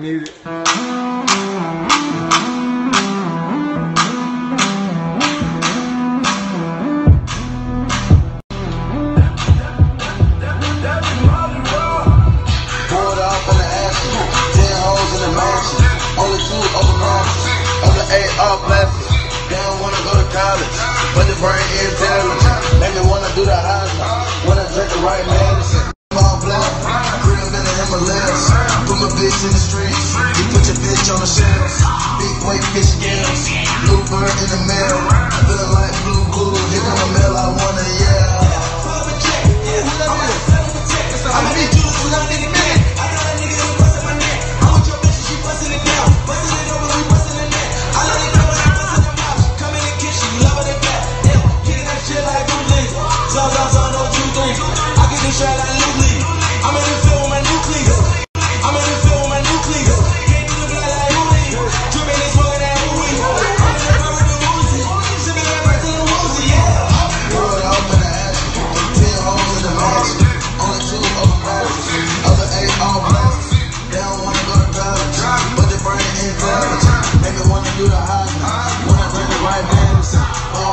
Music. Bitch in the streets. You put your bitch on the shelf. Big white fish scales. Blue bird in the mail. Feeling like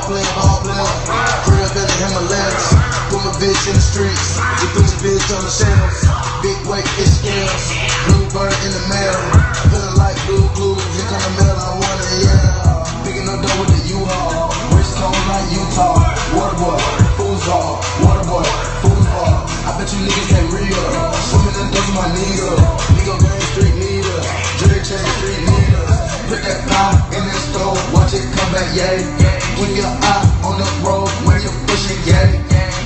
Player, ball player. Crib in the Himalayas. Put my bitch in the streets. You put your bitch on the shelf. Big weight fish scales. Blue bird in the mail. Feeling like blue glue. Here come the mail I wanna yell. Picking up dough with the U-Haul. Rich cone like Utah. Waterboy, foosball. Waterboy, foosball. I bet you niggas can't her. Swimming in those my nigga. Nigga gang street leader. Jerry chain street leader. Put that pie in that stove. Watch it come back, yay. When your eye on the road, when you're pushing, yay.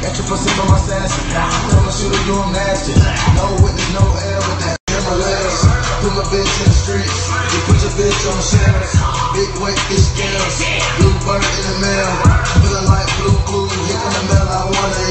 Got your pussy from my sassy. Tell my shooter you I'm nasty. No witness, no air with that. Himalayas. Put my bitch in the streets. You put your bitch on shelves. Big weight fish scales. Blue bird in the mail. Feeling like blue glue. Here come the mail I wanna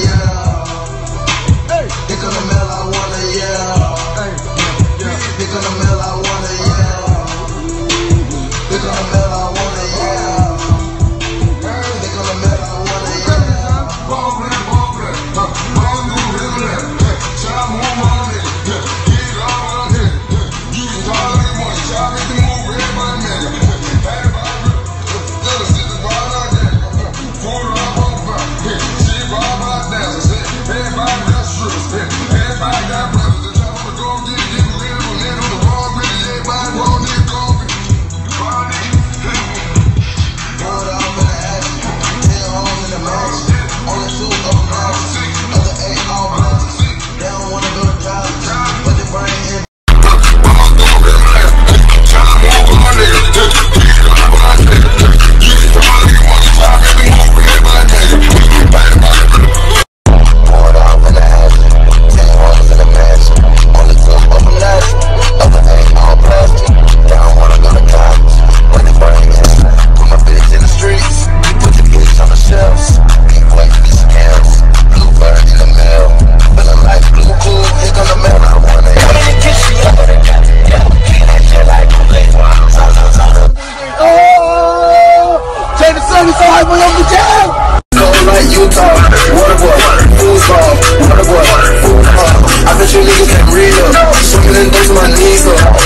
Like Utah, waterboy, foosball, waterboy, foosball. I bet you niggas can't read her. Swimming in those my nigga. We